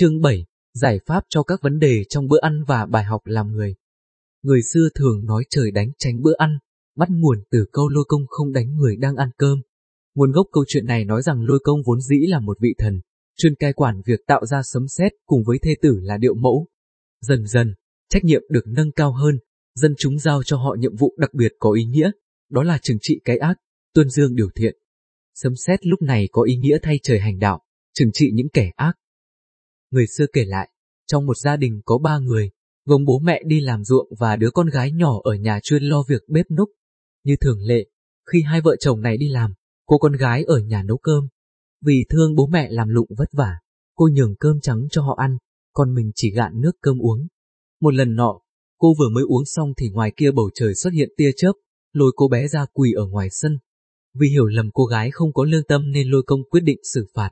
Chương 7. Giải pháp cho các vấn đề trong bữa ăn và bài học làm người. Người xưa thường nói trời đánh tránh bữa ăn, bắt nguồn từ câu lôi công không đánh người đang ăn cơm. Nguồn gốc câu chuyện này nói rằng lôi công vốn dĩ là một vị thần, chuyên cai quản việc tạo ra sấm sét cùng với thê tử là điệu mẫu. Dần dần, trách nhiệm được nâng cao hơn, dân chúng giao cho họ nhiệm vụ đặc biệt có ý nghĩa, đó là trừng trị cái ác, tuân dương điều thiện. Sấm sét lúc này có ý nghĩa thay trời hành đạo, trừng trị những kẻ ác. Người xưa kể lại, trong một gia đình có ba người, gồm bố mẹ đi làm ruộng và đứa con gái nhỏ ở nhà chuyên lo việc bếp núc. Như thường lệ, khi hai vợ chồng này đi làm, cô con gái ở nhà nấu cơm. Vì thương bố mẹ làm lụng vất vả, cô nhường cơm trắng cho họ ăn, còn mình chỉ gạn nước cơm uống. Một lần nọ, cô vừa mới uống xong thì ngoài kia bầu trời xuất hiện tia chớp, lôi cô bé ra quỳ ở ngoài sân. Vì hiểu lầm cô gái không có lương tâm nên lôi công quyết định xử phạt.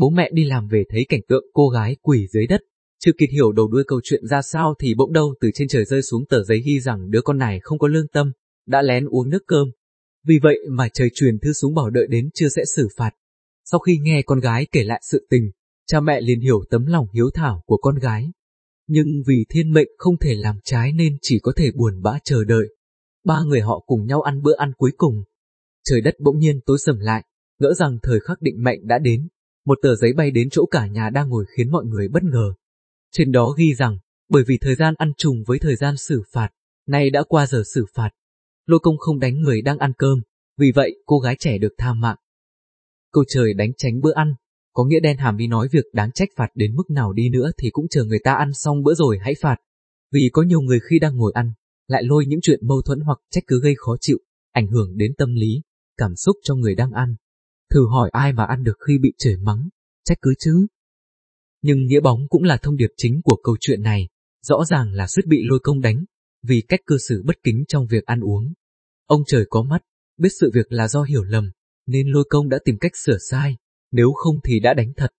Bố mẹ đi làm về thấy cảnh tượng cô gái quỳ dưới đất, chưa kịp hiểu đầu đuôi câu chuyện ra sao thì bỗng đâu từ trên trời rơi xuống tờ giấy ghi rằng đứa con này không có lương tâm, đã lén uống nước cơm. Vì vậy mà trời truyền thư xuống bảo đợi đến chưa sẽ xử phạt. Sau khi nghe con gái kể lại sự tình, cha mẹ liền hiểu tấm lòng hiếu thảo của con gái. Nhưng vì thiên mệnh không thể làm trái nên chỉ có thể buồn bã chờ đợi. Ba người họ cùng nhau ăn bữa ăn cuối cùng. Trời đất bỗng nhiên tối sầm lại, ngỡ rằng thời khắc định mệnh đã đến. Một tờ giấy bay đến chỗ cả nhà đang ngồi khiến mọi người bất ngờ. Trên đó ghi rằng, bởi vì thời gian ăn trùng với thời gian xử phạt, nay đã qua giờ xử phạt. Lô công không đánh người đang ăn cơm, vì vậy cô gái trẻ được tha mạng. Câu trời đánh tránh bữa ăn, có nghĩa đen hàm ý nói việc đáng trách phạt đến mức nào đi nữa thì cũng chờ người ta ăn xong bữa rồi hãy phạt. Vì có nhiều người khi đang ngồi ăn, lại lôi những chuyện mâu thuẫn hoặc trách cứ gây khó chịu, ảnh hưởng đến tâm lý, cảm xúc cho người đang ăn. Thử hỏi ai mà ăn được khi bị trời mắng, trách cứ chứ? Nhưng nghĩa bóng cũng là thông điệp chính của câu chuyện này, rõ ràng là suýt bị lôi công đánh, vì cách cư xử bất kính trong việc ăn uống. Ông trời có mắt, biết sự việc là do hiểu lầm, nên lôi công đã tìm cách sửa sai, nếu không thì đã đánh thật.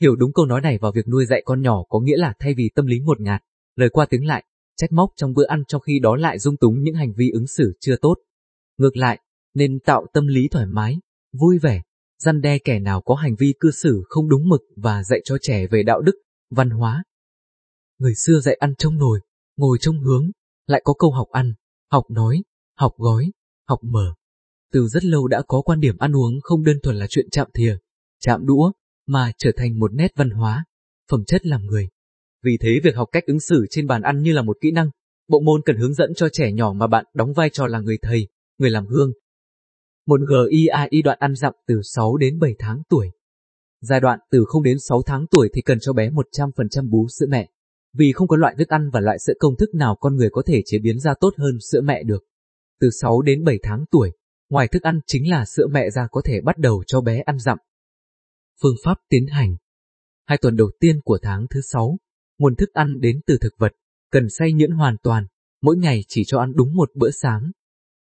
Hiểu đúng câu nói này vào việc nuôi dạy con nhỏ có nghĩa là thay vì tâm lý ngột ngạt, lời qua tiếng lại, trách móc trong bữa ăn trong khi đó lại dung túng những hành vi ứng xử chưa tốt. Ngược lại, nên tạo tâm lý thoải mái, vui vẻ, răn đe kẻ nào có hành vi cư xử không đúng mực và dạy cho trẻ về đạo đức, văn hóa. Người xưa dạy ăn trong nồi, ngồi trong hướng, lại có câu học ăn, học nói, học gói, học mở. Từ rất lâu đã có quan điểm ăn uống không đơn thuần là chuyện chạm thìa, chạm đũa, mà trở thành một nét văn hóa, phẩm chất làm người. Vì thế việc học cách ứng xử trên bàn ăn như là một kỹ năng, bộ môn cần hướng dẫn cho trẻ nhỏ mà bạn đóng vai trò là người thầy, người làm gương, một GIAI đoạn ăn dặm từ 6 đến 7 tháng tuổi. Giai đoạn từ 0 đến 6 tháng tuổi thì cần cho bé 100% bú sữa mẹ, vì không có loại thức ăn và loại sữa công thức nào con người có thể chế biến ra tốt hơn sữa mẹ được. Từ 6 đến 7 tháng tuổi, ngoài thức ăn chính là sữa mẹ ra có thể bắt đầu cho bé ăn dặm. Phương pháp tiến hành Hai tuần đầu tiên của tháng thứ 6, nguồn thức ăn đến từ thực vật, cần xay nhuyễn hoàn toàn, mỗi ngày chỉ cho ăn đúng một bữa sáng.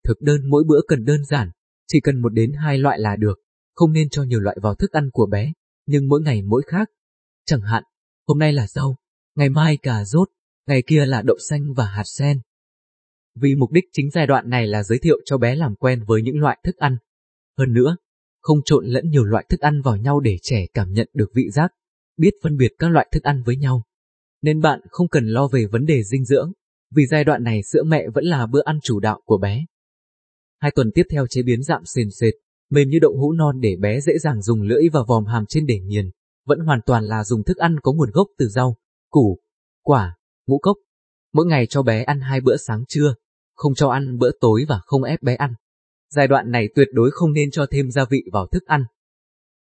Thực đơn mỗi bữa cần đơn giản, chỉ cần một đến hai loại là được, không nên cho nhiều loại vào thức ăn của bé, nhưng mỗi ngày mỗi khác. Chẳng hạn, hôm nay là rau, ngày mai cà rốt, ngày kia là đậu xanh và hạt sen. Vì mục đích chính giai đoạn này là giới thiệu cho bé làm quen với những loại thức ăn. Hơn nữa, không trộn lẫn nhiều loại thức ăn vào nhau để trẻ cảm nhận được vị giác, biết phân biệt các loại thức ăn với nhau. Nên bạn không cần lo về vấn đề dinh dưỡng, vì giai đoạn này sữa mẹ vẫn là bữa ăn chủ đạo của bé. Hai tuần tiếp theo chế biến dạm sền sệt, mềm như đậu hũ non để bé dễ dàng dùng lưỡi và vòm hàm trên để nghiền, vẫn hoàn toàn là dùng thức ăn có nguồn gốc từ rau, củ, quả, ngũ cốc. Mỗi ngày cho bé ăn hai bữa sáng trưa, không cho ăn bữa tối và không ép bé ăn. Giai đoạn này tuyệt đối không nên cho thêm gia vị vào thức ăn.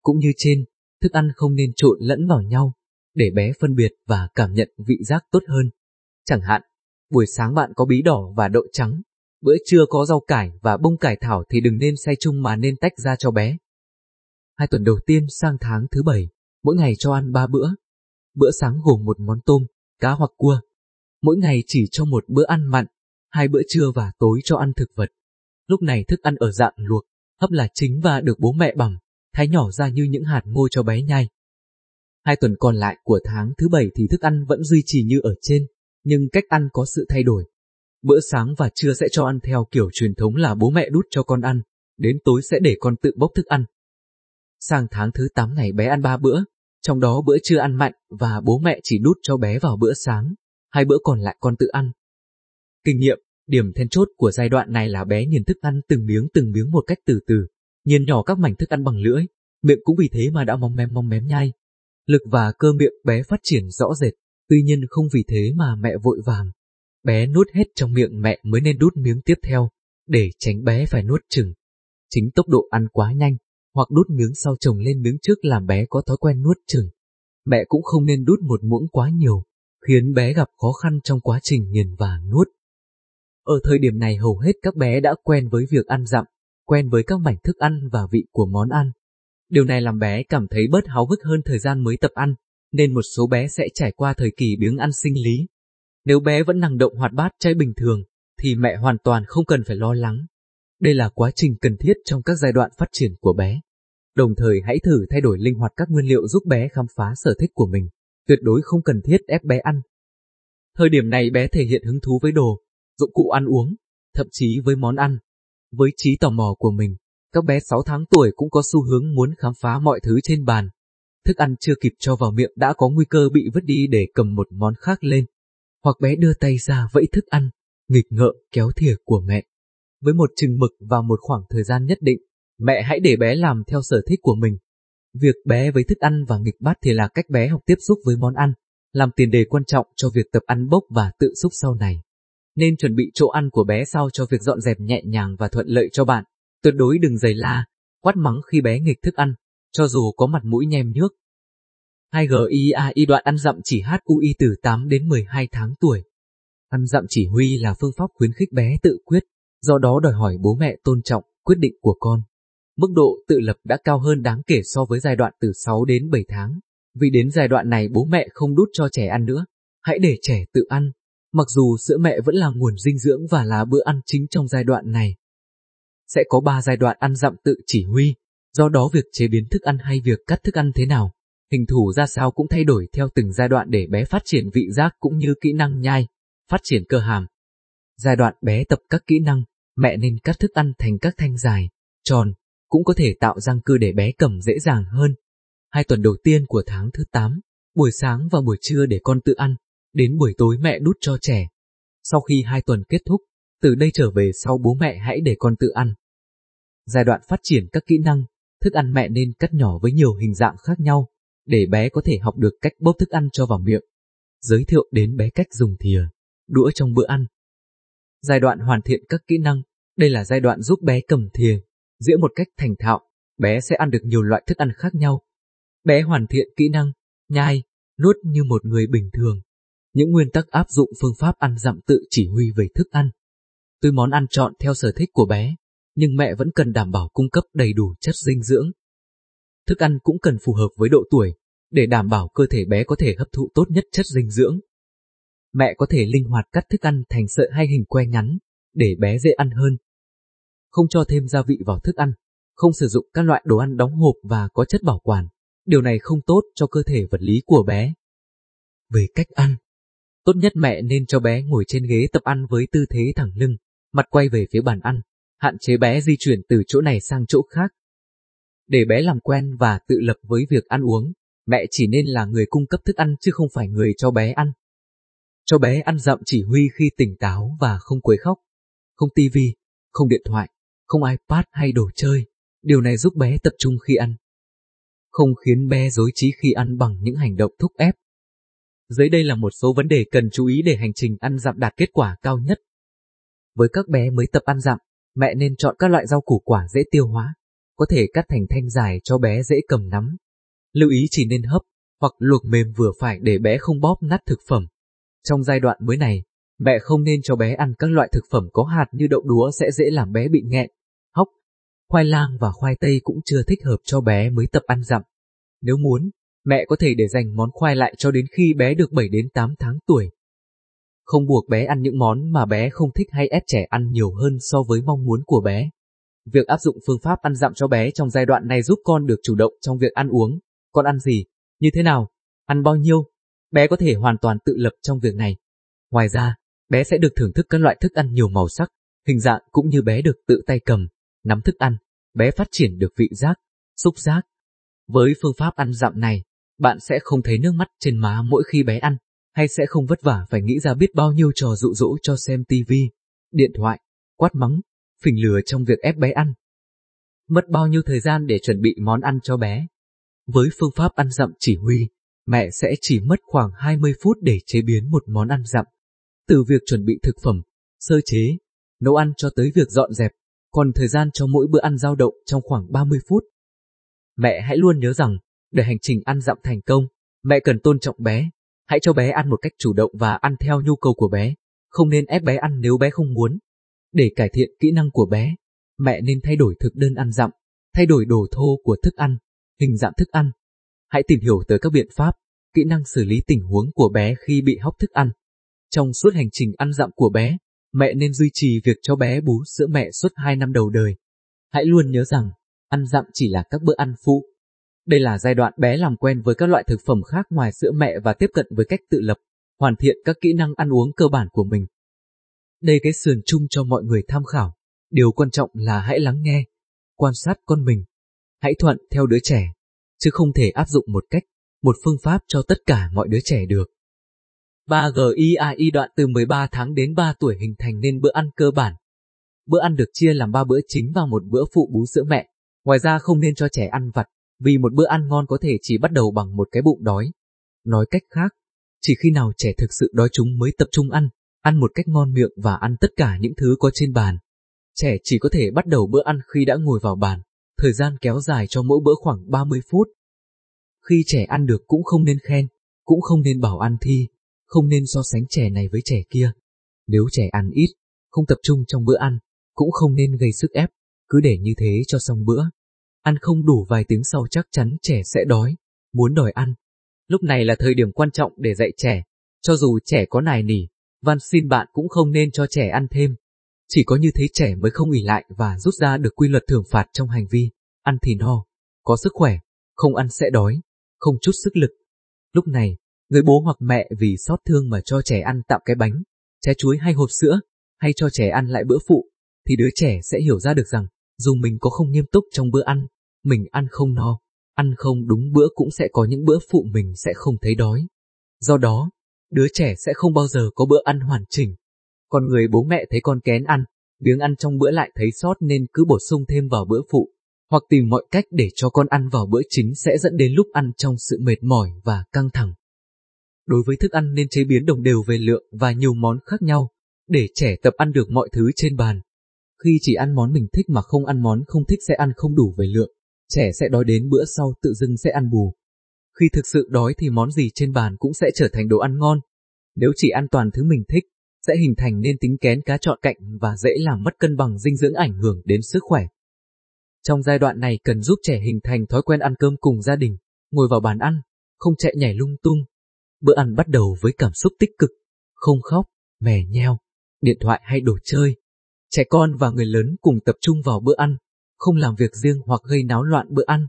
Cũng như trên, thức ăn không nên trộn lẫn vào nhau, để bé phân biệt và cảm nhận vị giác tốt hơn. Chẳng hạn, buổi sáng bạn có bí đỏ và đậu trắng, Bữa trưa có rau cải và bông cải thảo thì đừng nên xay chung mà nên tách ra cho bé. Hai tuần đầu tiên sang tháng thứ bảy, mỗi ngày cho ăn ba bữa. Bữa sáng gồm một món tôm, cá hoặc cua. Mỗi ngày chỉ cho một bữa ăn mặn, hai bữa trưa và tối cho ăn thực vật. Lúc này thức ăn ở dạng luộc, hấp là chính và được bố mẹ bằm, thái nhỏ ra như những hạt ngô cho bé nhai. Hai tuần còn lại của tháng thứ bảy thì thức ăn vẫn duy trì như ở trên, nhưng cách ăn có sự thay đổi. Bữa sáng và trưa sẽ cho ăn theo kiểu truyền thống là bố mẹ đút cho con ăn, đến tối sẽ để con tự bốc thức ăn. Sang tháng thứ 8 ngày bé ăn ba bữa, Trong đó bữa trưa ăn mặn và bố mẹ chỉ đút cho bé vào bữa sáng, hai bữa còn lại con tự ăn. Kinh nghiệm, điểm then chốt của giai đoạn này là bé nghiền thức ăn từng miếng từng miếng một cách từ từ, nghiền nhỏ các mảnh thức ăn bằng lưỡi, miệng cũng vì thế mà đã mong mém mong mém nhai. Lực và cơ miệng bé phát triển rõ rệt, tuy nhiên không vì thế mà mẹ vội vàng. Bé nuốt hết trong miệng mẹ mới nên đút miếng tiếp theo, để tránh bé phải nuốt chừng. Chính tốc độ ăn quá nhanh, hoặc đút miếng sau chồng lên miếng trước làm bé có thói quen nuốt chừng. Mẹ cũng không nên đút một muỗng quá nhiều, khiến bé gặp khó khăn trong quá trình nghiền và nuốt. Ở thời điểm này hầu hết các bé đã quen với việc ăn dặm, quen với các mảnh thức ăn và vị của món ăn. Điều này làm bé cảm thấy bớt háo hức hơn thời gian mới tập ăn, nên một số bé sẽ trải qua thời kỳ biếng ăn sinh lý. Nếu bé vẫn năng động hoạt bát trai bình thường, thì mẹ hoàn toàn không cần phải lo lắng. Đây là quá trình cần thiết trong các giai đoạn phát triển của bé. Đồng thời hãy thử thay đổi linh hoạt các nguyên liệu giúp bé khám phá sở thích của mình, tuyệt đối không cần thiết ép bé ăn. Thời điểm này bé thể hiện hứng thú với đồ, dụng cụ ăn uống, thậm chí với món ăn. Với trí tò mò của mình, các bé 6 tháng tuổi cũng có xu hướng muốn khám phá mọi thứ trên bàn. Thức ăn chưa kịp cho vào miệng đã có nguy cơ bị vứt đi để cầm một món khác lên. Hoặc bé đưa tay ra vẫy thức ăn, nghịch ngợm kéo thìa của mẹ. Với một chừng mực và một khoảng thời gian nhất định, mẹ hãy để bé làm theo sở thích của mình. Việc bé với thức ăn và nghịch bát thì là cách bé học tiếp xúc với món ăn, làm tiền đề quan trọng cho việc tập ăn bốc và tự xúc sau này. Nên chuẩn bị chỗ ăn của bé sau cho việc dọn dẹp nhẹ nhàng và thuận lợi cho bạn. Tuyệt đối đừng giày la, quát mắng khi bé nghịch thức ăn, cho dù có mặt mũi nhem nhước. 2GIAI đoạn ăn dặm chỉ HUI từ 8 đến 12 tháng tuổi. Ăn dặm chỉ huy là phương pháp khuyến khích bé tự quyết, do đó đòi hỏi bố mẹ tôn trọng quyết định của con. Mức độ tự lập đã cao hơn đáng kể so với giai đoạn từ 6 đến 7 tháng, vì đến giai đoạn này bố mẹ không đút cho trẻ ăn nữa, hãy để trẻ tự ăn, mặc dù sữa mẹ vẫn là nguồn dinh dưỡng và là bữa ăn chính trong giai đoạn này. Sẽ có 3 giai đoạn ăn dặm tự chỉ huy, do đó việc chế biến thức ăn hay việc cắt thức ăn thế nào, hình thù ra sao cũng thay đổi theo từng giai đoạn để bé phát triển vị giác cũng như kỹ năng nhai, phát triển cơ hàm. Giai đoạn bé tập các kỹ năng, mẹ nên cắt thức ăn thành các thanh dài, tròn, cũng có thể tạo răng cưa để bé cầm dễ dàng hơn. Hai tuần đầu tiên của tháng thứ 8, buổi sáng và buổi trưa để con tự ăn, đến buổi tối mẹ đút cho trẻ. Sau khi hai tuần kết thúc, từ đây trở về sau bố mẹ hãy để con tự ăn. Giai đoạn phát triển các kỹ năng, thức ăn mẹ nên cắt nhỏ với nhiều hình dạng khác nhau, để bé có thể học được cách bốc thức ăn cho vào miệng. Giới thiệu đến bé cách dùng thìa, đũa trong bữa ăn. Giai đoạn hoàn thiện các kỹ năng, đây là giai đoạn giúp bé cầm thìa, dĩa một cách thành thạo, bé sẽ ăn được nhiều loại thức ăn khác nhau. Bé hoàn thiện kỹ năng, nhai, nuốt như một người bình thường. Những nguyên tắc áp dụng phương pháp ăn dặm tự chỉ huy về thức ăn. Tuy món ăn chọn theo sở thích của bé, nhưng mẹ vẫn cần đảm bảo cung cấp đầy đủ chất dinh dưỡng. Thức ăn cũng cần phù hợp với độ tuổi, để đảm bảo cơ thể bé có thể hấp thụ tốt nhất chất dinh dưỡng. Mẹ có thể linh hoạt cắt thức ăn thành sợi hay hình que ngắn, để bé dễ ăn hơn. Không cho thêm gia vị vào thức ăn, không sử dụng các loại đồ ăn đóng hộp và có chất bảo quản. Điều này không tốt cho cơ thể vật lý của bé. Về cách ăn, tốt nhất mẹ nên cho bé ngồi trên ghế tập ăn với tư thế thẳng lưng, mặt quay về phía bàn ăn, hạn chế bé di chuyển từ chỗ này sang chỗ khác. Để bé làm quen và tự lập với việc ăn uống, mẹ chỉ nên là người cung cấp thức ăn chứ không phải người cho bé ăn. Cho bé ăn dặm chỉ huy khi tỉnh táo và không quấy khóc. Không tivi, không điện thoại, không iPad hay đồ chơi. Điều này giúp bé tập trung khi ăn. Không khiến bé dối trí khi ăn bằng những hành động thúc ép. Dưới đây là một số vấn đề cần chú ý để hành trình ăn dặm đạt kết quả cao nhất. Với các bé mới tập ăn dặm, mẹ nên chọn các loại rau củ quả dễ tiêu hóa, có thể cắt thành thanh dài cho bé dễ cầm nắm. Lưu ý chỉ nên hấp hoặc luộc mềm vừa phải để bé không bóp nát thực phẩm. Trong giai đoạn mới này, mẹ không nên cho bé ăn các loại thực phẩm có hạt như đậu đúa sẽ dễ làm bé bị nghẹn, hóc. Khoai lang và khoai tây cũng chưa thích hợp cho bé mới tập ăn dặm. Nếu muốn, mẹ có thể để dành món khoai lại cho đến khi bé được 7 đến 8 tháng tuổi. Không buộc bé ăn những món mà bé không thích hay ép trẻ ăn nhiều hơn so với mong muốn của bé. Việc áp dụng phương pháp ăn dặm cho bé trong giai đoạn này giúp con được chủ động trong việc ăn uống. Con ăn gì? Như thế nào? Ăn bao nhiêu? Bé có thể hoàn toàn tự lập trong việc này. Ngoài ra, bé sẽ được thưởng thức các loại thức ăn nhiều màu sắc, hình dạng cũng như bé được tự tay cầm, nắm thức ăn, bé phát triển được vị giác, xúc giác. Với phương pháp ăn dặm này, bạn sẽ không thấy nước mắt trên má mỗi khi bé ăn, hay sẽ không vất vả phải nghĩ ra biết bao nhiêu trò dụ dỗ cho xem tivi, điện thoại, quát mắng, phình lừa trong việc ép bé ăn. Mất bao nhiêu thời gian để chuẩn bị món ăn cho bé. Với phương pháp ăn dặm chỉ huy, mẹ sẽ chỉ mất khoảng 20 phút để chế biến một món ăn dặm. Từ việc chuẩn bị thực phẩm, sơ chế, nấu ăn cho tới việc dọn dẹp, còn thời gian cho mỗi bữa ăn dao động trong khoảng 30 phút. Mẹ hãy luôn nhớ rằng, để hành trình ăn dặm thành công, mẹ cần tôn trọng bé, hãy cho bé ăn một cách chủ động và ăn theo nhu cầu của bé, không nên ép bé ăn nếu bé không muốn. Để cải thiện kỹ năng của bé, mẹ nên thay đổi thực đơn ăn dặm, thay đổi đồ thô của thức ăn, hình dạng thức ăn. Hãy tìm hiểu tới các biện pháp, kỹ năng xử lý tình huống của bé khi bị hóc thức ăn. Trong suốt hành trình ăn dặm của bé, mẹ nên duy trì việc cho bé bú sữa mẹ suốt 2 năm đầu đời. Hãy luôn nhớ rằng, ăn dặm chỉ là các bữa ăn phụ. Đây là giai đoạn bé làm quen với các loại thực phẩm khác ngoài sữa mẹ và tiếp cận với cách tự lập, hoàn thiện các kỹ năng ăn uống cơ bản của mình. Đây cái sườn chung cho mọi người tham khảo. Điều quan trọng là hãy lắng nghe, quan sát con mình. Hãy thuận theo đứa trẻ, chứ không thể áp dụng một cách, một phương pháp cho tất cả mọi đứa trẻ được. 3GIAI đoạn từ 13 tháng đến 3 tuổi hình thành nên bữa ăn cơ bản. Bữa ăn được chia làm 3 bữa chính và một bữa phụ bú sữa mẹ. Ngoài ra không nên cho trẻ ăn vặt, vì một bữa ăn ngon có thể chỉ bắt đầu bằng một cái bụng đói. Nói cách khác, chỉ khi nào trẻ thực sự đói chúng mới tập trung ăn, ăn một cách ngon miệng và ăn tất cả những thứ có trên bàn. Trẻ chỉ có thể bắt đầu bữa ăn khi đã ngồi vào bàn, thời gian kéo dài cho mỗi bữa khoảng 30 phút. Khi trẻ ăn được cũng không nên khen, cũng không nên bảo ăn thi, không nên so sánh trẻ này với trẻ kia. Nếu trẻ ăn ít, không tập trung trong bữa ăn, cũng không nên gây sức ép, cứ để như thế cho xong bữa. Ăn không đủ vài tiếng sau chắc chắn trẻ sẽ đói, muốn đòi ăn. Lúc này là thời điểm quan trọng để dạy trẻ, cho dù trẻ có nài nỉ, van xin bạn cũng không nên cho trẻ ăn thêm. Chỉ có như thế trẻ mới không ỉ lại và rút ra được quy luật thưởng phạt trong hành vi, ăn thì no, có sức khỏe, không ăn sẽ đói, không chút sức lực. Lúc này, người bố hoặc mẹ vì xót thương mà cho trẻ ăn tạm cái bánh, trái chuối hay hộp sữa, hay cho trẻ ăn lại bữa phụ, thì đứa trẻ sẽ hiểu ra được rằng, dù mình có không nghiêm túc trong bữa ăn, mình ăn không no, ăn không đúng bữa cũng sẽ có những bữa phụ mình sẽ không thấy đói. Do đó, đứa trẻ sẽ không bao giờ có bữa ăn hoàn chỉnh. Còn người bố mẹ thấy con kén ăn, biếng ăn trong bữa lại thấy sót nên cứ bổ sung thêm vào bữa phụ, hoặc tìm mọi cách để cho con ăn vào bữa chính sẽ dẫn đến lúc ăn trong sự mệt mỏi và căng thẳng. Đối với thức ăn nên chế biến đồng đều về lượng và nhiều món khác nhau, để trẻ tập ăn được mọi thứ trên bàn. Khi chỉ ăn món mình thích mà không ăn món không thích sẽ ăn không đủ về lượng, trẻ sẽ đói đến bữa sau tự dưng sẽ ăn bù. Khi thực sự đói thì món gì trên bàn cũng sẽ trở thành đồ ăn ngon. Nếu chỉ ăn toàn thứ mình thích, sẽ hình thành nên tính kén cá trọn cạnh và dễ làm mất cân bằng dinh dưỡng ảnh hưởng đến sức khỏe. Trong giai đoạn này cần giúp trẻ hình thành thói quen ăn cơm cùng gia đình, ngồi vào bàn ăn, không chạy nhảy lung tung. Bữa ăn bắt đầu với cảm xúc tích cực, không khóc, mè nheo, điện thoại hay đồ chơi. Trẻ con và người lớn cùng tập trung vào bữa ăn, không làm việc riêng hoặc gây náo loạn bữa ăn.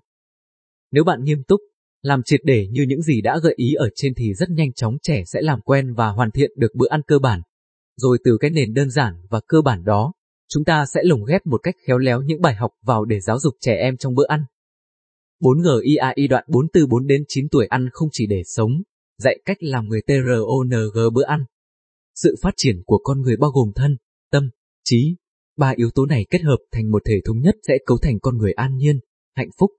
Nếu bạn nghiêm túc, làm triệt để như những gì đã gợi ý ở trên thì rất nhanh chóng trẻ sẽ làm quen và hoàn thiện được bữa ăn cơ bản. Rồi từ cái nền đơn giản và cơ bản đó, chúng ta sẽ lồng ghép một cách khéo léo những bài học vào để giáo dục trẻ em trong bữa ăn. 4GIAI đoạn 4 từ 4 đến 9 tuổi ăn không chỉ để sống, dạy cách làm người TRONG bữa ăn. Sự phát triển của con người bao gồm thân, tâm, trí. Ba yếu tố này kết hợp thành một thể thống nhất sẽ cấu thành con người an nhiên, hạnh phúc.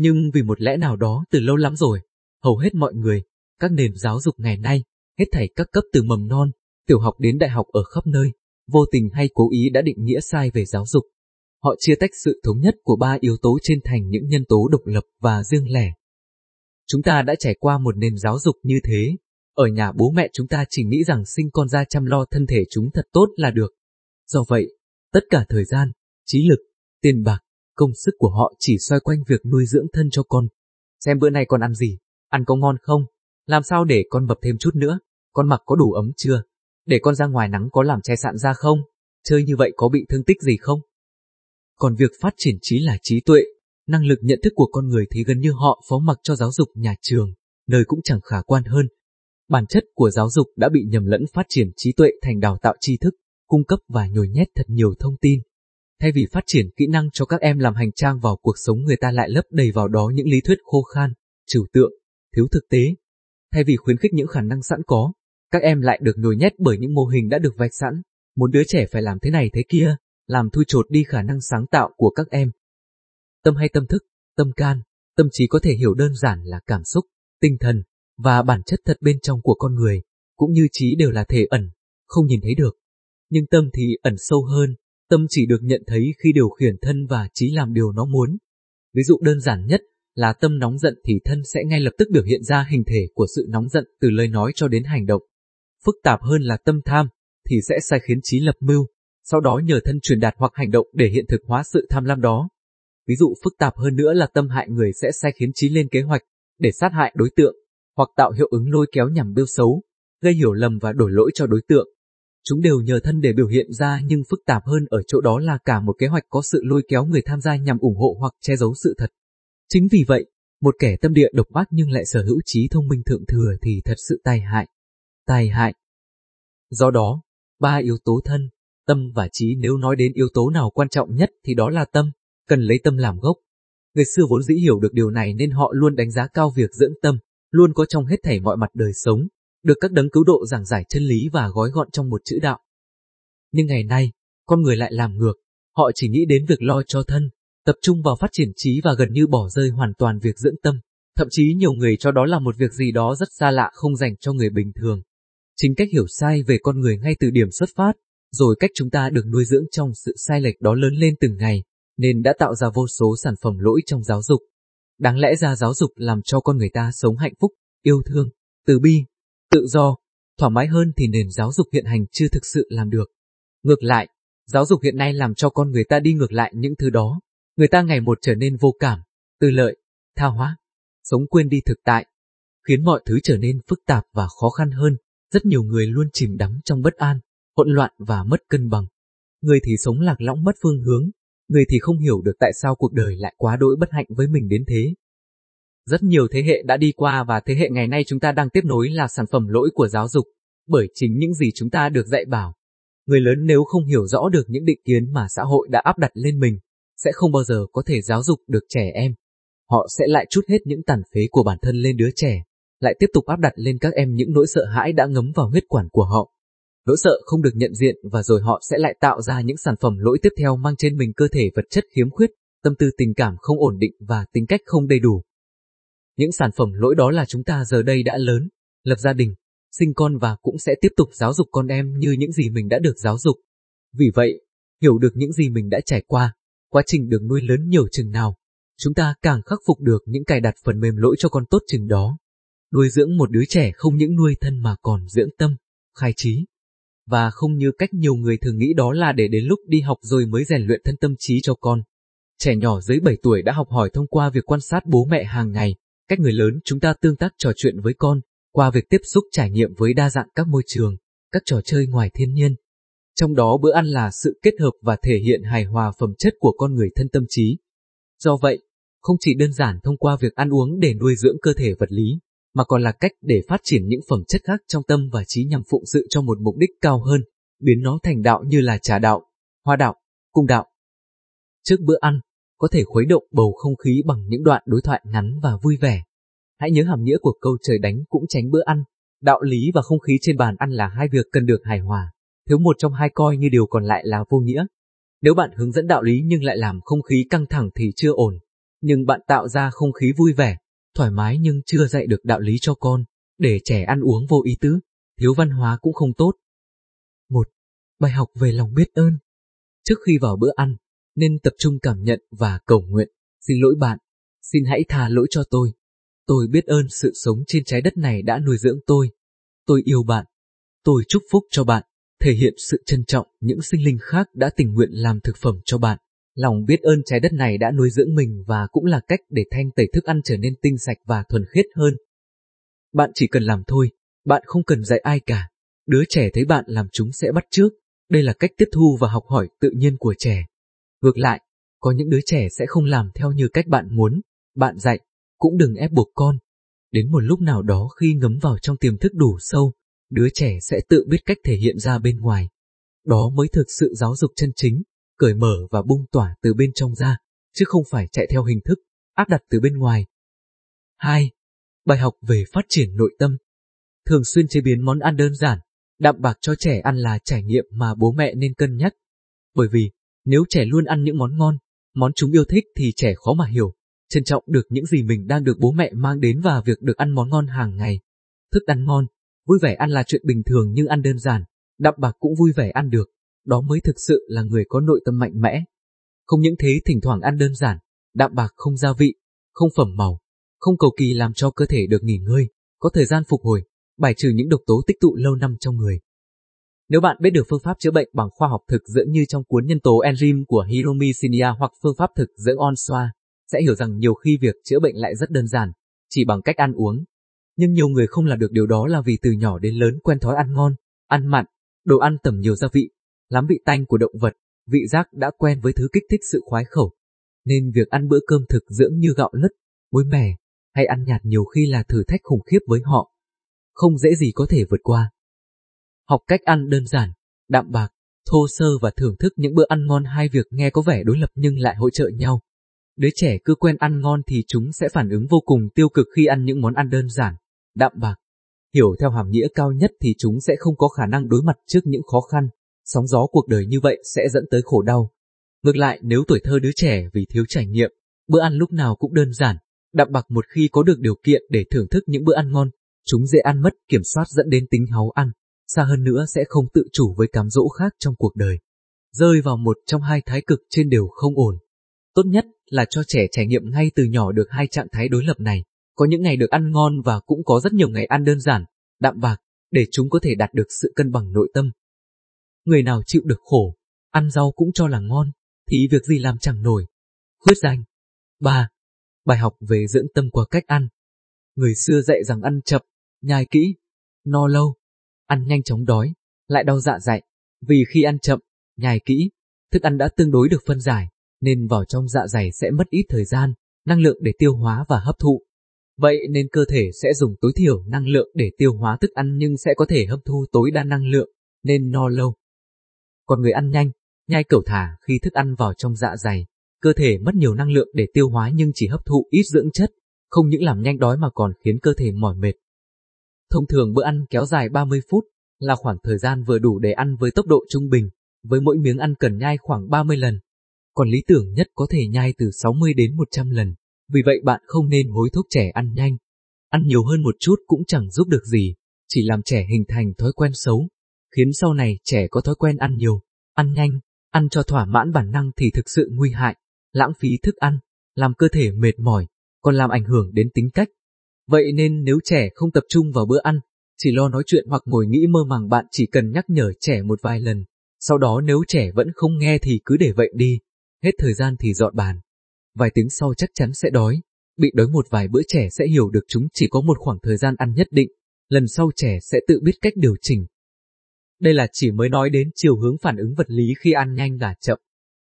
Nhưng vì một lẽ nào đó từ lâu lắm rồi, hầu hết mọi người, các nền giáo dục ngày nay, hết thảy các cấp từ mầm non, tiểu học đến đại học ở khắp nơi, vô tình hay cố ý đã định nghĩa sai về giáo dục. Họ chia tách sự thống nhất của ba yếu tố trên thành những nhân tố độc lập và riêng lẻ. Chúng ta đã trải qua một nền giáo dục như thế. Ở nhà bố mẹ chúng ta chỉ nghĩ rằng sinh con ra chăm lo thân thể chúng thật tốt là được. Do vậy, tất cả thời gian, trí lực, tiền bạc, công sức của họ chỉ xoay quanh việc nuôi dưỡng thân cho con. Xem bữa nay con ăn gì, ăn có ngon không, làm sao để con mập thêm chút nữa, con mặc có đủ ấm chưa, để con ra ngoài nắng có làm che sạn ra không, chơi như vậy có bị thương tích gì không. Còn việc phát triển trí là trí tuệ, năng lực nhận thức của con người thì gần như họ phó mặc cho giáo dục nhà trường, nơi cũng chẳng khả quan hơn. Bản chất của giáo dục đã bị nhầm lẫn phát triển trí tuệ thành đào tạo tri thức, cung cấp và nhồi nhét thật nhiều thông tin. Thay vì phát triển kỹ năng cho các em làm hành trang vào cuộc sống người ta lại lấp đầy vào đó những lý thuyết khô khan, trừu tượng, thiếu thực tế. Thay vì khuyến khích những khả năng sẵn có, các em lại được nhồi nhét bởi những mô hình đã được vạch sẵn, một đứa trẻ phải làm thế này thế kia, làm thui chột đi khả năng sáng tạo của các em. Tâm hay tâm thức, tâm can, tâm trí có thể hiểu đơn giản là cảm xúc, tinh thần và bản chất thật bên trong của con người, cũng như trí đều là thể ẩn, không nhìn thấy được. Nhưng tâm thì ẩn sâu hơn, tâm chỉ được nhận thấy khi điều khiển thân và trí làm điều nó muốn. Ví dụ đơn giản nhất là tâm nóng giận thì thân sẽ ngay lập tức biểu hiện ra hình thể của sự nóng giận từ lời nói cho đến hành động. Phức tạp hơn là tâm tham, thì sẽ sai khiến trí lập mưu, sau đó nhờ thân truyền đạt hoặc hành động để hiện thực hóa sự tham lam đó. Ví dụ phức tạp hơn nữa là tâm hại người sẽ sai khiến trí lên kế hoạch để sát hại đối tượng, hoặc tạo hiệu ứng lôi kéo nhằm bêu xấu, gây hiểu lầm và đổi lỗi cho đối tượng. Chúng đều nhờ thân để biểu hiện ra nhưng phức tạp hơn ở chỗ đó là cả một kế hoạch có sự lôi kéo người tham gia nhằm ủng hộ hoặc che giấu sự thật. Chính vì vậy, một kẻ tâm địa độc ác nhưng lại sở hữu trí thông minh thượng thừa thì thật sự tai hại. Tai hại. Do đó, ba yếu tố thân, tâm và trí nếu nói đến yếu tố nào quan trọng nhất thì đó là tâm, cần lấy tâm làm gốc. Người xưa vốn dĩ hiểu được điều này nên họ luôn đánh giá cao việc dưỡng tâm, luôn có trong hết thảy mọi mặt đời sống, được các đấng cứu độ giảng giải chân lý và gói gọn trong một chữ đạo. Nhưng ngày nay, con người lại làm ngược, họ chỉ nghĩ đến việc lo cho thân, tập trung vào phát triển trí và gần như bỏ rơi hoàn toàn việc dưỡng tâm, thậm chí nhiều người cho đó là một việc gì đó rất xa lạ không dành cho người bình thường. Chính cách hiểu sai về con người ngay từ điểm xuất phát, rồi cách chúng ta được nuôi dưỡng trong sự sai lệch đó lớn lên từng ngày, nên đã tạo ra vô số sản phẩm lỗi trong giáo dục. Đáng lẽ ra giáo dục làm cho con người ta sống hạnh phúc, yêu thương, từ bi, tự do, thoải mái hơn thì nền giáo dục hiện hành chưa thực sự làm được. Ngược lại, giáo dục hiện nay làm cho con người ta đi ngược lại những thứ đó. Người ta ngày một trở nên vô cảm, tư lợi, tha hóa, sống quên đi thực tại, khiến mọi thứ trở nên phức tạp và khó khăn hơn. Rất nhiều người luôn chìm đắm trong bất an, hỗn loạn và mất cân bằng. Người thì sống lạc lõng mất phương hướng, người thì không hiểu được tại sao cuộc đời lại quá đỗi bất hạnh với mình đến thế. Rất nhiều thế hệ đã đi qua và thế hệ ngày nay chúng ta đang tiếp nối là sản phẩm lỗi của giáo dục, bởi chính những gì chúng ta được dạy bảo. Người lớn nếu không hiểu rõ được những định kiến mà xã hội đã áp đặt lên mình, sẽ không bao giờ có thể giáo dục được trẻ em. Họ sẽ lại chút hết những tàn phế của bản thân lên đứa trẻ, lại tiếp tục áp đặt lên các em những nỗi sợ hãi đã ngấm vào huyết quản của họ. Nỗi sợ không được nhận diện và rồi họ sẽ lại tạo ra những sản phẩm lỗi tiếp theo mang trên mình cơ thể vật chất khiếm khuyết, tâm tư tình cảm không ổn định và tính cách không đầy đủ. Những sản phẩm lỗi đó là chúng ta giờ đây đã lớn, lập gia đình, sinh con và cũng sẽ tiếp tục giáo dục con em như những gì mình đã được giáo dục. Vì vậy, hiểu được những gì mình đã trải qua, quá trình được nuôi lớn nhiều chừng nào, chúng ta càng khắc phục được những cài đặt phần mềm lỗi cho con tốt chừng đó. Nuôi dưỡng một đứa trẻ không những nuôi thân mà còn dưỡng tâm, khai trí. Và không như cách nhiều người thường nghĩ đó là để đến lúc đi học rồi mới rèn luyện thân tâm trí cho con. Trẻ nhỏ dưới 7 tuổi đã học hỏi thông qua việc quan sát bố mẹ hàng ngày, cách người lớn chúng ta tương tác trò chuyện với con, qua việc tiếp xúc trải nghiệm với đa dạng các môi trường, các trò chơi ngoài thiên nhiên. Trong đó bữa ăn là sự kết hợp và thể hiện hài hòa phẩm chất của con người thân tâm trí. Do vậy, không chỉ đơn giản thông qua việc ăn uống để nuôi dưỡng cơ thể vật lý, mà còn là cách để phát triển những phẩm chất khác trong tâm và trí nhằm phụng sự cho một mục đích cao hơn, biến nó thành đạo như là trà đạo, hoa đạo, cung đạo. Trước bữa ăn, có thể khuấy động bầu không khí bằng những đoạn đối thoại ngắn và vui vẻ. Hãy nhớ hàm nghĩa của câu trời đánh cũng tránh bữa ăn, đạo lý và không khí trên bàn ăn là hai việc cần được hài hòa, thiếu một trong hai coi như điều còn lại là vô nghĩa. Nếu bạn hướng dẫn đạo lý nhưng lại làm không khí căng thẳng thì chưa ổn, nhưng bạn tạo ra không khí vui vẻ, thoải mái nhưng chưa dạy được đạo lý cho con, để trẻ ăn uống vô ý tứ, thiếu văn hóa cũng không tốt. Một, Bài học về lòng biết ơn Trước khi vào bữa ăn, nên tập trung cảm nhận và cầu nguyện. Xin lỗi bạn, xin hãy tha lỗi cho tôi. Tôi biết ơn sự sống trên trái đất này đã nuôi dưỡng tôi. Tôi yêu bạn. Tôi chúc phúc cho bạn, thể hiện sự trân trọng những sinh linh khác đã tình nguyện làm thực phẩm cho bạn. Lòng biết ơn trái đất này đã nuôi dưỡng mình và cũng là cách để thanh tẩy thức ăn trở nên tinh sạch và thuần khiết hơn. Bạn chỉ cần làm thôi, bạn không cần dạy ai cả. Đứa trẻ thấy bạn làm chúng sẽ bắt trước. Đây là cách tiếp thu và học hỏi tự nhiên của trẻ. Ngược lại, có những đứa trẻ sẽ không làm theo như cách bạn muốn, bạn dạy, cũng đừng ép buộc con. Đến một lúc nào đó khi ngấm vào trong tiềm thức đủ sâu, đứa trẻ sẽ tự biết cách thể hiện ra bên ngoài. Đó mới thực sự giáo dục chân chính, cởi mở và bung tỏa từ bên trong ra, chứ không phải chạy theo hình thức, áp đặt từ bên ngoài. 2. Bài học về phát triển nội tâm. Thường xuyên chế biến món ăn đơn giản, đạm bạc cho trẻ ăn là trải nghiệm mà bố mẹ nên cân nhắc. Bởi vì, nếu trẻ luôn ăn những món ngon, món chúng yêu thích thì trẻ khó mà hiểu, trân trọng được những gì mình đang được bố mẹ mang đến và việc được ăn món ngon hàng ngày. Thức ăn ngon, vui vẻ ăn là chuyện bình thường nhưng ăn đơn giản, đạm bạc cũng vui vẻ ăn được, đó mới thực sự là người có nội tâm mạnh mẽ. Không những thế thỉnh thoảng ăn đơn giản, đạm bạc không gia vị, không phẩm màu, không cầu kỳ làm cho cơ thể được nghỉ ngơi, có thời gian phục hồi, bài trừ những độc tố tích tụ lâu năm trong người. Nếu bạn biết được phương pháp chữa bệnh bằng khoa học thực dưỡng như trong cuốn nhân tố enzyme của Hiromi Shinya hoặc phương pháp thực dưỡng Onsoa, sẽ hiểu rằng nhiều khi việc chữa bệnh lại rất đơn giản, chỉ bằng cách ăn uống. Nhưng nhiều người không làm được điều đó là vì từ nhỏ đến lớn quen thói ăn ngon, ăn mặn, đồ ăn tầm nhiều gia vị, lắm vị tanh của động vật, vị giác đã quen với thứ kích thích sự khoái khẩu. Nên việc ăn bữa cơm thực dưỡng như gạo lứt, muối mè, hay ăn nhạt nhiều khi là thử thách khủng khiếp với họ. Không dễ gì có thể vượt qua. Học cách ăn đơn giản, đạm bạc, thô sơ và thưởng thức những bữa ăn ngon hai việc nghe có vẻ đối lập nhưng lại hỗ trợ nhau. Đứa trẻ cứ quen ăn ngon thì chúng sẽ phản ứng vô cùng tiêu cực khi ăn những món ăn đơn giản, đạm bạc. Hiểu theo hàm nghĩa cao nhất thì chúng sẽ không có khả năng đối mặt trước những khó khăn, sóng gió cuộc đời như vậy sẽ dẫn tới khổ đau. Ngược lại nếu tuổi thơ đứa trẻ vì thiếu trải nghiệm, bữa ăn lúc nào cũng đơn giản, đạm bạc một khi có được điều kiện để thưởng thức những bữa ăn ngon, chúng dễ ăn mất kiểm soát dẫn đến tính háu ăn, xa hơn nữa sẽ không tự chủ với cám dỗ khác trong cuộc đời. Rơi vào một trong hai thái cực trên đều không ổn. Tốt nhất là cho trẻ trải nghiệm ngay từ nhỏ được hai trạng thái đối lập này, có những ngày được ăn ngon và cũng có rất nhiều ngày ăn đơn giản, đạm bạc, để chúng có thể đạt được sự cân bằng nội tâm. Người nào chịu được khổ, ăn rau cũng cho là ngon, thì việc gì làm chẳng nổi. Khuyết danh 3. Bài học về dưỡng tâm qua cách ăn. Người xưa dạy rằng ăn chậm, nhai kỹ, no lâu, ăn nhanh chóng đói, lại đau dạ dày. Vì khi ăn chậm, nhai kỹ, thức ăn đã tương đối được phân giải, nên vào trong dạ dày sẽ mất ít thời gian, năng lượng để tiêu hóa và hấp thụ. Vậy nên cơ thể sẽ dùng tối thiểu năng lượng để tiêu hóa thức ăn nhưng sẽ có thể hấp thu tối đa năng lượng, nên no lâu. Còn người ăn nhanh, nhai cẩu thả khi thức ăn vào trong dạ dày, cơ thể mất nhiều năng lượng để tiêu hóa nhưng chỉ hấp thụ ít dưỡng chất, không những làm nhanh đói mà còn khiến cơ thể mỏi mệt. Thông thường bữa ăn kéo dài 30 phút là khoảng thời gian vừa đủ để ăn với tốc độ trung bình, với mỗi miếng ăn cần nhai khoảng 30 lần. Còn lý tưởng nhất có thể nhai từ 60 đến 100 lần, vì vậy bạn không nên hối thúc trẻ ăn nhanh. Ăn nhiều hơn một chút cũng chẳng giúp được gì, chỉ làm trẻ hình thành thói quen xấu, khiến sau này trẻ có thói quen ăn nhiều, ăn nhanh, ăn cho thỏa mãn bản năng thì thực sự nguy hại, lãng phí thức ăn, làm cơ thể mệt mỏi, còn làm ảnh hưởng đến tính cách. Vậy nên nếu trẻ không tập trung vào bữa ăn, chỉ lo nói chuyện hoặc ngồi nghĩ mơ màng bạn chỉ cần nhắc nhở trẻ một vài lần, sau đó nếu trẻ vẫn không nghe thì cứ để vậy đi, hết thời gian thì dọn bàn. Vài tiếng sau chắc chắn sẽ đói, bị đói một vài bữa trẻ sẽ hiểu được chúng chỉ có một khoảng thời gian ăn nhất định, lần sau trẻ sẽ tự biết cách điều chỉnh. Đây là chỉ mới nói đến chiều hướng phản ứng vật lý khi ăn nhanh là chậm.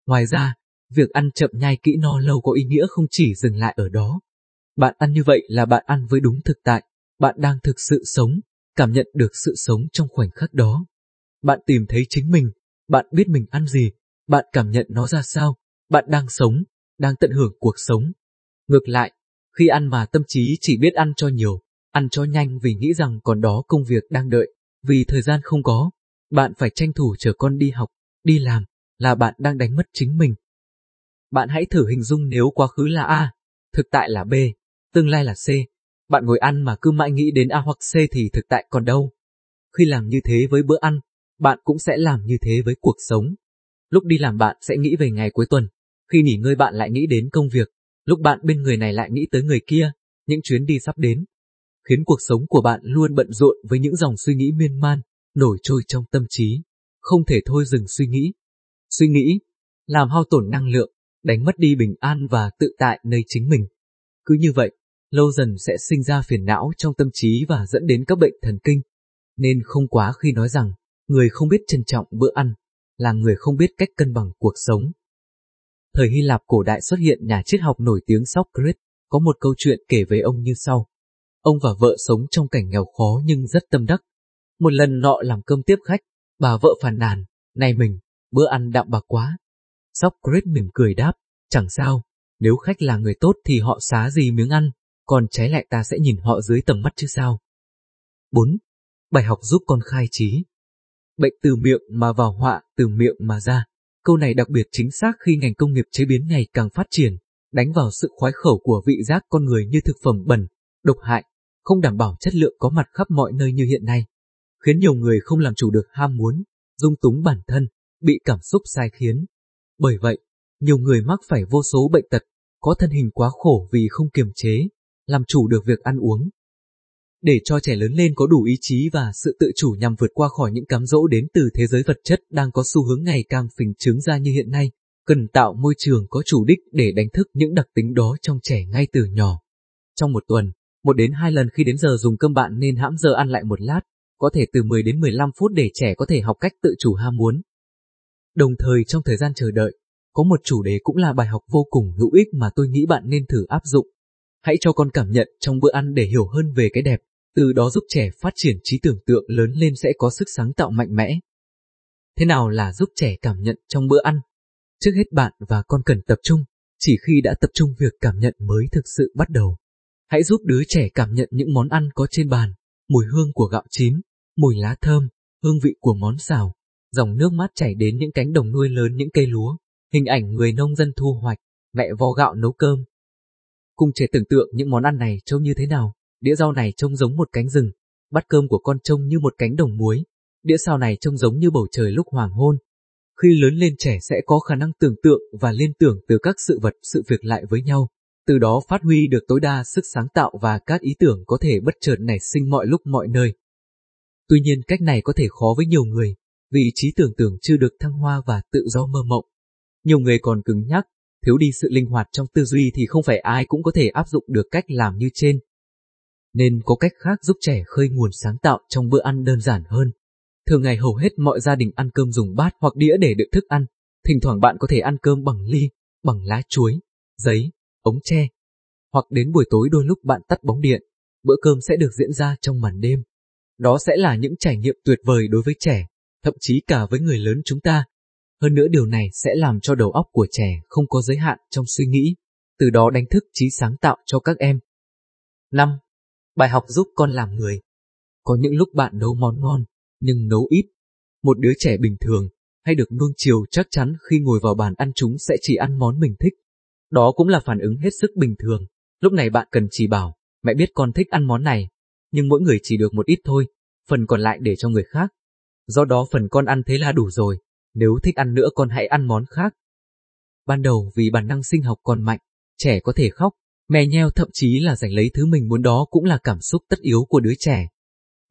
Ngoài ra, việc ăn chậm nhai kỹ no lâu có ý nghĩa không chỉ dừng lại ở đó. Bạn ăn như vậy là bạn ăn với đúng thực tại, bạn đang thực sự sống, cảm nhận được sự sống trong khoảnh khắc đó. Bạn tìm thấy chính mình, bạn biết mình ăn gì, bạn cảm nhận nó ra sao, bạn đang sống, đang tận hưởng cuộc sống. Ngược lại, khi ăn mà tâm trí chỉ biết ăn cho nhiều, ăn cho nhanh vì nghĩ rằng còn đó công việc đang đợi, vì thời gian không có, bạn phải tranh thủ chờ con đi học, đi làm, là bạn đang đánh mất chính mình. Bạn hãy thử hình dung nếu quá khứ là A, thực tại là B, tương lai là C. Bạn ngồi ăn mà cứ mãi nghĩ đến A hoặc C thì thực tại còn đâu. Khi làm như thế với bữa ăn, bạn cũng sẽ làm như thế với cuộc sống. Lúc đi làm bạn sẽ nghĩ về ngày cuối tuần, khi nghỉ ngơi bạn lại nghĩ đến công việc, lúc bạn bên người này lại nghĩ tới người kia, những chuyến đi sắp đến. Khiến cuộc sống của bạn luôn bận rộn với những dòng suy nghĩ miên man, nổi trôi trong tâm trí, không thể thôi dừng suy nghĩ. Suy nghĩ, làm hao tổn năng lượng, đánh mất đi bình an và tự tại nơi chính mình. Cứ như vậy, lâu dần sẽ sinh ra phiền não trong tâm trí và dẫn đến các bệnh thần kinh. Nên không quá khi nói rằng, người không biết trân trọng bữa ăn, là người không biết cách cân bằng cuộc sống. Thời Hy Lạp cổ đại xuất hiện nhà triết học nổi tiếng Socrates, có một câu chuyện kể về ông như sau. Ông và vợ sống trong cảnh nghèo khó nhưng rất tâm đắc. Một lần nọ làm cơm tiếp khách, bà vợ phàn nàn, này mình, bữa ăn đạm bạc quá. Socrates mỉm cười đáp, chẳng sao, nếu khách là người tốt thì họ xá gì miếng ăn, còn trái lại ta sẽ nhìn họ dưới tầm mắt chứ sao. 4. Bài học giúp con khai trí. Bệnh từ miệng mà vào họa, từ miệng mà ra. Câu này đặc biệt chính xác khi ngành công nghiệp chế biến ngày càng phát triển, đánh vào sự khoái khẩu của vị giác con người như thực phẩm bẩn, độc hại, không đảm bảo chất lượng có mặt khắp mọi nơi như hiện nay, khiến nhiều người không làm chủ được ham muốn, dung túng bản thân, bị cảm xúc sai khiến. Bởi vậy, nhiều người mắc phải vô số bệnh tật, có thân hình quá khổ vì không kiềm chế, làm chủ được việc ăn uống. Để cho trẻ lớn lên có đủ ý chí và sự tự chủ nhằm vượt qua khỏi những cám dỗ đến từ thế giới vật chất đang có xu hướng ngày càng phình trướng ra như hiện nay, cần tạo môi trường có chủ đích để đánh thức những đặc tính đó trong trẻ ngay từ nhỏ. Trong một tuần, một đến hai lần khi đến giờ dùng cơm bạn nên hãm giờ ăn lại một lát, có thể từ 10 đến 15 phút để trẻ có thể học cách tự chủ ham muốn. Đồng thời trong thời gian chờ đợi, có một chủ đề cũng là bài học vô cùng hữu ích mà tôi nghĩ bạn nên thử áp dụng. Hãy cho con cảm nhận trong bữa ăn để hiểu hơn về cái đẹp, từ đó giúp trẻ phát triển trí tưởng tượng lớn lên sẽ có sức sáng tạo mạnh mẽ. Thế nào là giúp trẻ cảm nhận trong bữa ăn? Trước hết bạn và con cần tập trung, chỉ khi đã tập trung việc cảm nhận mới thực sự bắt đầu. Hãy giúp đứa trẻ cảm nhận những món ăn có trên bàn, mùi hương của gạo chín, mùi lá thơm, hương vị của món xào, dòng nước mát chảy đến những cánh đồng nuôi lớn những cây lúa, hình ảnh người nông dân thu hoạch, mẹ vo gạo nấu cơm. Cùng trẻ tưởng tượng những món ăn này trông như thế nào, đĩa rau này trông giống một cánh rừng, bát cơm của con trông như một cánh đồng muối, đĩa sao này trông giống như bầu trời lúc hoàng hôn. Khi lớn lên trẻ sẽ có khả năng tưởng tượng và liên tưởng từ các sự vật sự việc lại với nhau, từ đó phát huy được tối đa sức sáng tạo và các ý tưởng có thể bất chợt nảy sinh mọi lúc mọi nơi. Tuy nhiên cách này có thể khó với nhiều người, vì trí tưởng tượng chưa được thăng hoa và tự do mơ mộng. Nhiều người còn cứng nhắc, thiếu đi sự linh hoạt trong tư duy thì không phải ai cũng có thể áp dụng được cách làm như trên. Nên có cách khác giúp trẻ khơi nguồn sáng tạo trong bữa ăn đơn giản hơn. Thường ngày hầu hết mọi gia đình ăn cơm dùng bát hoặc đĩa để đựng thức ăn, thỉnh thoảng bạn có thể ăn cơm bằng ly, bằng lá chuối, giấy, ống tre. Hoặc đến buổi tối đôi lúc bạn tắt bóng điện, bữa cơm sẽ được diễn ra trong màn đêm. Đó sẽ là những trải nghiệm tuyệt vời đối với trẻ, thậm chí cả với người lớn chúng ta. Hơn nữa điều này sẽ làm cho đầu óc của trẻ không có giới hạn trong suy nghĩ, từ đó đánh thức trí sáng tạo cho các em. 5. Bài học giúp con làm người. Có những lúc bạn nấu món ngon, nhưng nấu ít. Một đứa trẻ bình thường, hay được nuông chiều chắc chắn khi ngồi vào bàn ăn chúng sẽ chỉ ăn món mình thích. Đó cũng là phản ứng hết sức bình thường. Lúc này bạn cần chỉ bảo, mẹ biết con thích ăn món này, nhưng mỗi người chỉ được một ít thôi, phần còn lại để cho người khác. Do đó phần con ăn thế là đủ rồi, nếu thích ăn nữa con hãy ăn món khác. Ban đầu vì bản năng sinh học còn mạnh, trẻ có thể khóc, mè nheo thậm chí là giành lấy thứ mình muốn đó cũng là cảm xúc tất yếu của đứa trẻ.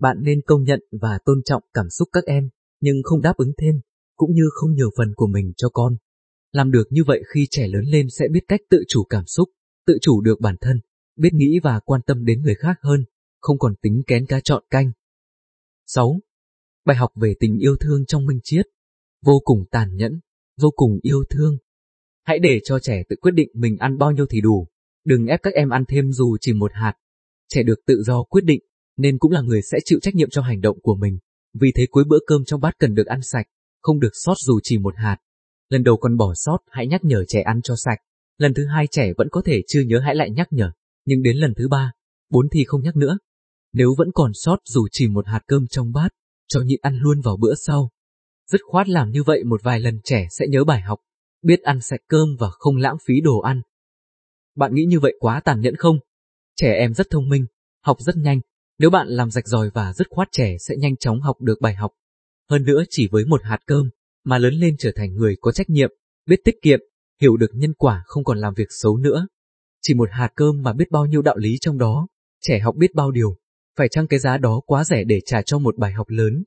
Bạn nên công nhận và tôn trọng cảm xúc các em, nhưng không đáp ứng thêm, cũng như không nhường phần của mình cho con. Làm được như vậy khi trẻ lớn lên sẽ biết cách tự chủ cảm xúc, tự chủ được bản thân, biết nghĩ và quan tâm đến người khác hơn, không còn tính kén cá chọn canh. 6. Bài học về tình yêu thương trong minh chiết vô cùng tàn nhẫn, vô cùng yêu thương. Hãy để cho trẻ tự quyết định mình ăn bao nhiêu thì đủ, đừng ép các em ăn thêm dù chỉ một hạt. Trẻ được tự do quyết định, nên cũng là người sẽ chịu trách nhiệm cho hành động của mình. Vì thế cuối bữa cơm trong bát cần được ăn sạch, không được sót dù chỉ một hạt. Lần đầu còn bỏ sót hãy nhắc nhở trẻ ăn cho sạch. Lần thứ hai trẻ vẫn có thể chưa nhớ hãy lại nhắc nhở, nhưng đến lần thứ ba, bốn thì không nhắc nữa. Nếu vẫn còn sót dù chỉ một hạt cơm trong bát, cho nhịn ăn luôn vào bữa sau. Dứt khoát làm như vậy một vài lần trẻ sẽ nhớ bài học, biết ăn sạch cơm và không lãng phí đồ ăn. Bạn nghĩ như vậy quá tàn nhẫn không? Trẻ em rất thông minh, học rất nhanh, nếu bạn làm rạch ròi và dứt khoát trẻ sẽ nhanh chóng học được bài học. Hơn nữa chỉ với một hạt cơm, mà lớn lên trở thành người có trách nhiệm, biết tiết kiệm, hiểu được nhân quả không còn làm việc xấu nữa. Chỉ một hạt cơm mà biết bao nhiêu đạo lý trong đó, trẻ học biết bao điều, phải chăng cái giá đó quá rẻ để trả cho một bài học lớn?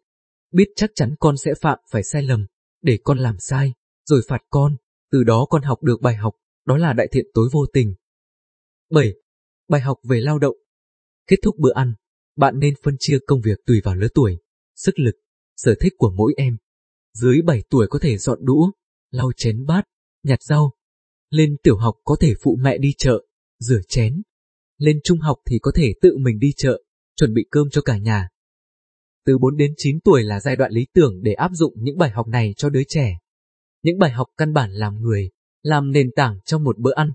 Biết chắc chắn con sẽ phạm phải sai lầm, để con làm sai, rồi phạt con, từ đó con học được bài học, đó là đại thiện tối vô tình. 7. Bài học về lao động Kết thúc bữa ăn, bạn nên phân chia công việc tùy vào lứa tuổi, sức lực, sở thích của mỗi em. Dưới 7 tuổi có thể dọn đũa, lau chén bát, nhặt rau. Lên tiểu học có thể phụ mẹ đi chợ, rửa chén. Lên trung học thì có thể tự mình đi chợ, chuẩn bị cơm cho cả nhà. Từ 4 đến 9 tuổi là giai đoạn lý tưởng để áp dụng những bài học này cho đứa trẻ. Những bài học căn bản làm người, làm nền tảng trong một bữa ăn.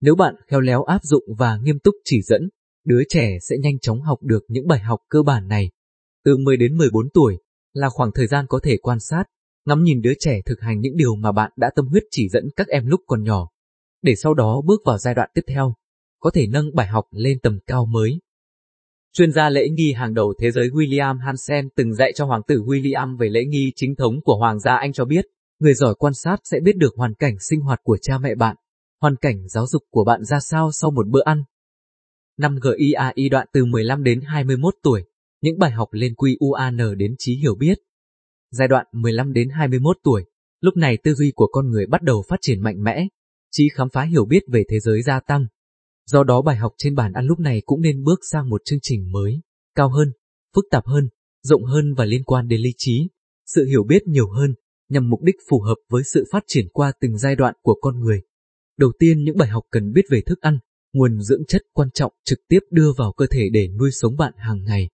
Nếu bạn khéo léo áp dụng và nghiêm túc chỉ dẫn, đứa trẻ sẽ nhanh chóng học được những bài học cơ bản này. Từ 10 đến 14 tuổi là khoảng thời gian có thể quan sát, ngắm nhìn đứa trẻ thực hành những điều mà bạn đã tâm huyết chỉ dẫn các em lúc còn nhỏ, để sau đó bước vào giai đoạn tiếp theo, có thể nâng bài học lên tầm cao mới. Chuyên gia lễ nghi hàng đầu thế giới William Hansen từng dạy cho Hoàng tử William về lễ nghi chính thống của Hoàng gia Anh cho biết, người giỏi quan sát sẽ biết được hoàn cảnh sinh hoạt của cha mẹ bạn, hoàn cảnh giáo dục của bạn ra sao sau một bữa ăn. 5 GIAI đoạn từ 15 đến 21 tuổi, những bài học lên QUAN đến trí hiểu biết. Giai đoạn 15 đến 21 tuổi, lúc này tư duy của con người bắt đầu phát triển mạnh mẽ, trí khám phá hiểu biết về thế giới gia tăng. Do đó bài học trên bàn ăn lúc này cũng nên bước sang một chương trình mới, cao hơn, phức tạp hơn, rộng hơn và liên quan đến lý trí, sự hiểu biết nhiều hơn, nhằm mục đích phù hợp với sự phát triển qua từng giai đoạn của con người. Đầu tiên những bài học cần biết về thức ăn, nguồn dưỡng chất quan trọng trực tiếp đưa vào cơ thể để nuôi sống bạn hàng ngày.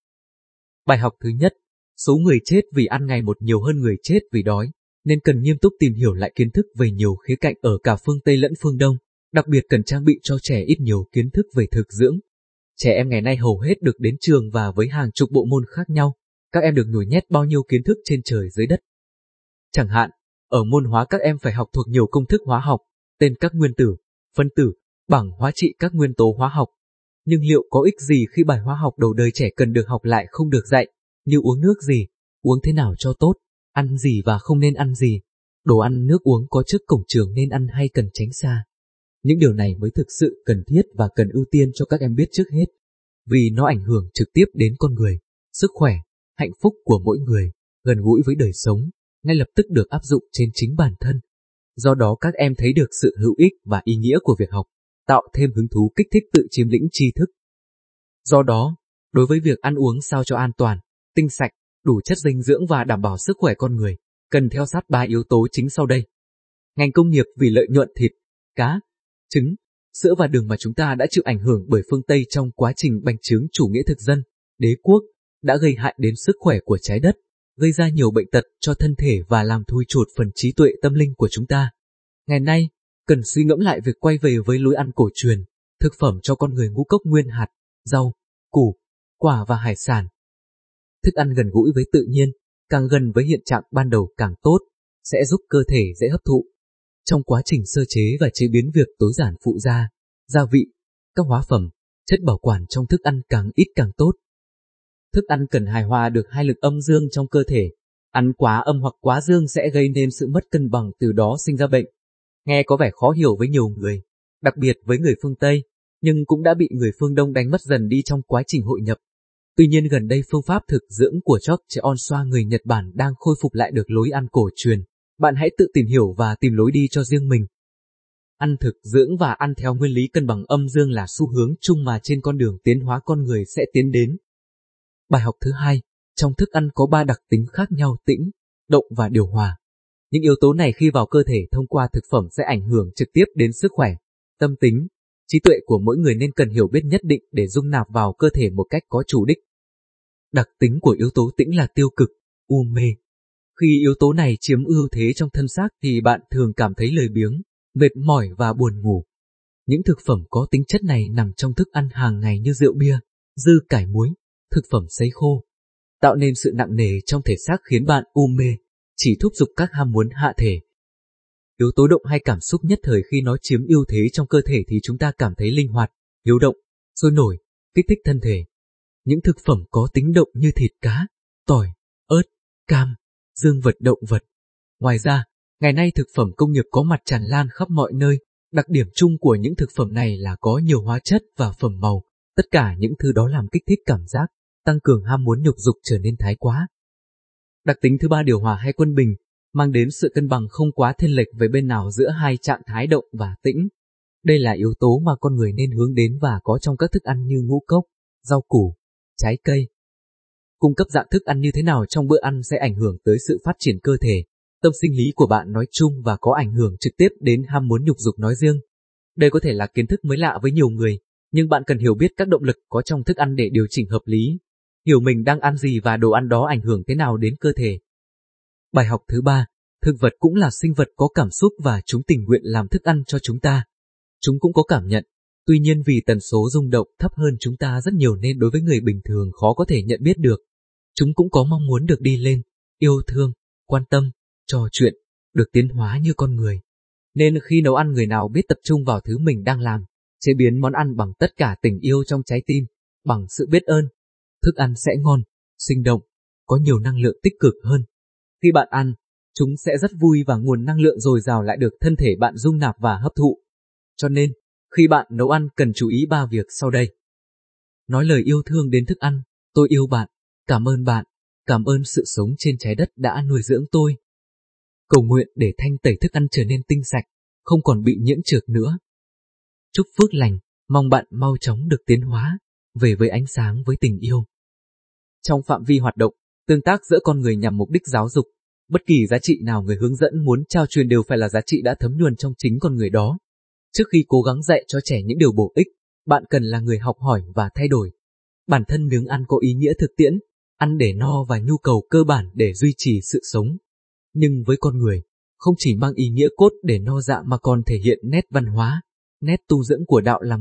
Bài học thứ nhất, số người chết vì ăn ngày một nhiều hơn người chết vì đói, nên cần nghiêm túc tìm hiểu lại kiến thức về nhiều khía cạnh ở cả phương Tây lẫn phương Đông, đặc biệt cần trang bị cho trẻ ít nhiều kiến thức về thực dưỡng. Trẻ em ngày nay hầu hết được đến trường và với hàng chục bộ môn khác nhau, các em được nhồi nhét bao nhiêu kiến thức trên trời dưới đất. Chẳng hạn, ở môn hóa các em phải học thuộc nhiều công thức hóa học, tên các nguyên tử, phân tử, bảng hóa trị các nguyên tố hóa học. Nhưng liệu có ích gì khi bài hóa học đầu đời trẻ cần được học lại không được dạy, như uống nước gì, uống thế nào cho tốt, ăn gì và không nên ăn gì, đồ ăn nước uống có trước cổng trường nên ăn hay cần tránh xa. Những điều này mới thực sự cần thiết và cần ưu tiên cho các em biết trước hết, vì nó ảnh hưởng trực tiếp đến con người, sức khỏe, hạnh phúc của mỗi người, gần gũi với đời sống, ngay lập tức được áp dụng trên chính bản thân. Do đó các em thấy được sự hữu ích và ý nghĩa của việc học, tạo thêm hứng thú kích thích tự chiếm lĩnh tri thức. Do đó, đối với việc ăn uống sao cho an toàn, tinh sạch, đủ chất dinh dưỡng và đảm bảo sức khỏe con người, cần theo sát ba yếu tố chính sau đây. Ngành công nghiệp vì lợi nhuận thịt, cá, trứng, sữa và đường mà chúng ta đã chịu ảnh hưởng bởi phương Tây trong quá trình bành trướng chủ nghĩa thực dân, đế quốc, đã gây hại đến sức khỏe của trái đất, gây ra nhiều bệnh tật cho thân thể và làm thui chột phần trí tuệ tâm linh của chúng ta. Ngày nay, cần suy ngẫm lại việc quay về với lối ăn cổ truyền, thực phẩm cho con người ngũ cốc nguyên hạt, rau, củ, quả và hải sản. Thức ăn gần gũi với tự nhiên, càng gần với hiện trạng ban đầu càng tốt, sẽ giúp cơ thể dễ hấp thụ. Trong quá trình sơ chế và chế biến việc tối giản phụ gia, gia vị, các hóa phẩm, chất bảo quản trong thức ăn càng ít càng tốt. Thức ăn cần hài hòa được hai lực âm dương trong cơ thể. Ăn quá âm hoặc quá dương sẽ gây nên sự mất cân bằng từ đó sinh ra bệnh. Nghe có vẻ khó hiểu với nhiều người, đặc biệt với người phương Tây, nhưng cũng đã bị người phương Đông đánh mất dần đi trong quá trình hội nhập. Tuy nhiên gần đây phương pháp thực dưỡng của Chok Cheon Soa người Nhật Bản đang khôi phục lại được lối ăn cổ truyền. Bạn hãy tự tìm hiểu và tìm lối đi cho riêng mình. Ăn thực dưỡng và ăn theo nguyên lý cân bằng âm dương là xu hướng chung mà trên con đường tiến hóa con người sẽ tiến đến. Bài học thứ hai, trong thức ăn có ba đặc tính khác nhau tĩnh, động và điều hòa. Những yếu tố này khi vào cơ thể thông qua thực phẩm sẽ ảnh hưởng trực tiếp đến sức khỏe, tâm tính, trí tuệ của mỗi người nên cần hiểu biết nhất định để dung nạp vào cơ thể một cách có chủ đích. Đặc tính của yếu tố tĩnh là tiêu cực, u mê. Khi yếu tố này chiếm ưu thế trong thân xác thì bạn thường cảm thấy lười biếng, mệt mỏi và buồn ngủ. Những thực phẩm có tính chất này nằm trong thức ăn hàng ngày như rượu bia, dư cải muối, thực phẩm sấy khô, tạo nên sự nặng nề trong thể xác khiến bạn u mê, chỉ thúc giục các ham muốn hạ thể. Yếu tố động hay cảm xúc nhất thời khi nó chiếm ưu thế trong cơ thể thì chúng ta cảm thấy linh hoạt, hiếu động, sôi nổi, kích thích thân thể. Những thực phẩm có tính động như thịt cá, tỏi, ớt, cam, dương vật động vật. Ngoài ra, ngày nay thực phẩm công nghiệp có mặt tràn lan khắp mọi nơi, đặc điểm chung của những thực phẩm này là có nhiều hóa chất và phẩm màu, tất cả những thứ đó làm kích thích cảm giác, tăng cường ham muốn nhục dục trở nên thái quá. Đặc tính thứ ba điều hòa hay quân bình, mang đến sự cân bằng không quá thiên lệch với bên nào giữa hai trạng thái động và tĩnh. Đây là yếu tố mà con người nên hướng đến và có trong các thức ăn như ngũ cốc, rau củ, trái cây. Cung cấp dạng thức ăn như thế nào trong bữa ăn sẽ ảnh hưởng tới sự phát triển cơ thể, tâm sinh lý của bạn nói chung và có ảnh hưởng trực tiếp đến ham muốn nhục dục nói riêng. Đây có thể là kiến thức mới lạ với nhiều người, nhưng bạn cần hiểu biết các động lực có trong thức ăn để điều chỉnh hợp lý, hiểu mình đang ăn gì và đồ ăn đó ảnh hưởng thế nào đến cơ thể. Bài học thứ ba, thực vật cũng là sinh vật có cảm xúc và chúng tình nguyện làm thức ăn cho chúng ta. Chúng cũng có cảm nhận, tuy nhiên vì tần số rung động thấp hơn chúng ta rất nhiều nên đối với người bình thường khó có thể nhận biết được. Chúng cũng có mong muốn được đi lên, yêu thương, quan tâm, trò chuyện, được tiến hóa như con người. Nên khi nấu ăn người nào biết tập trung vào thứ mình đang làm, chế biến món ăn bằng tất cả tình yêu trong trái tim, bằng sự biết ơn, thức ăn sẽ ngon, sinh động, có nhiều năng lượng tích cực hơn. Khi bạn ăn, chúng sẽ rất vui và nguồn năng lượng dồi dào lại được thân thể bạn dung nạp và hấp thụ. Cho nên, khi bạn nấu ăn cần chú ý ba việc sau đây. Nói lời yêu thương đến thức ăn, tôi yêu bạn, cảm ơn bạn, cảm ơn sự sống trên trái đất đã nuôi dưỡng tôi. Cầu nguyện để thanh tẩy thức ăn trở nên tinh sạch, không còn bị nhiễm trược nữa. Chúc phước lành, mong bạn mau chóng được tiến hóa, về với ánh sáng với tình yêu. Trong phạm vi hoạt động, tương tác giữa con người nhằm mục đích giáo dục, bất kỳ giá trị nào người hướng dẫn muốn trao truyền đều phải là giá trị đã thấm nhuần trong chính con người đó. Trước khi cố gắng dạy cho trẻ những điều bổ ích, bạn cần là người học hỏi và thay đổi. Bản thân miếng ăn có ý nghĩa thực tiễn, ăn để no và nhu cầu cơ bản để duy trì sự sống. Nhưng với con người, không chỉ mang ý nghĩa cốt để no dạ mà còn thể hiện nét văn hóa, nét tu dưỡng của đạo làm